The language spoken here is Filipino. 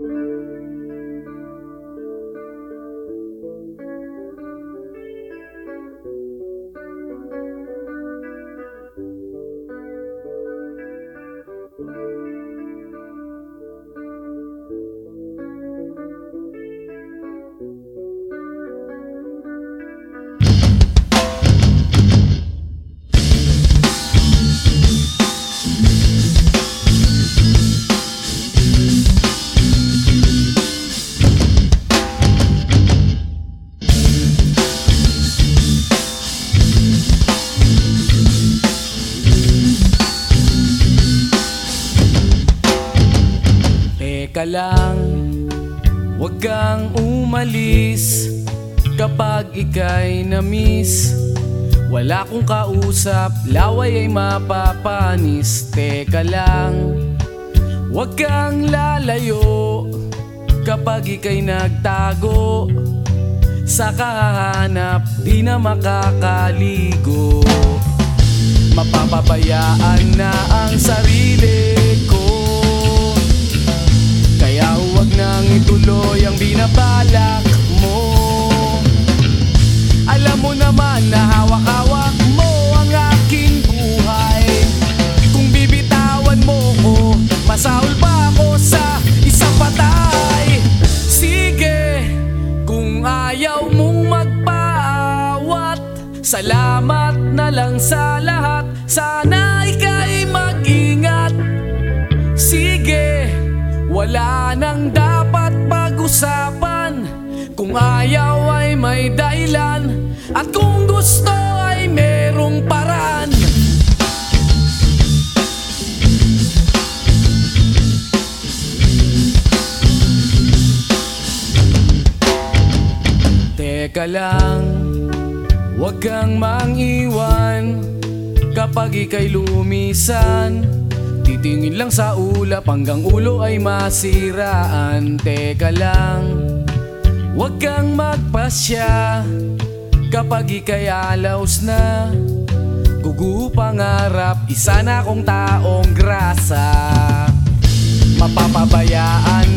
Música Teka lang, huwag kang umalis Kapag ika'y na-miss. Wala kong kausap, laway ay mapapanis. Teka lang, huwag kang lalayo Kapag ika'y nagtago. Sa kahanap, di na makakaligo. Mapapabayaan na ang sarili Salamat na lang sa lahat. Sana ika'y mag-ingat. Sige, wala nang dapat pag-usapan. Kung ayaw ay may dahilan. At kung gusto ay merong paraan. Teka lang, huwag kang mangiwan Kapag ika'y lumisan. Titingin lang sa ulap hanggang ulo ay masiraan. Teka lang, huwag kang magpasya Kapag ika'y alaos na. Gugu pangarap, isa na akong taong grasa. Mapapabayaan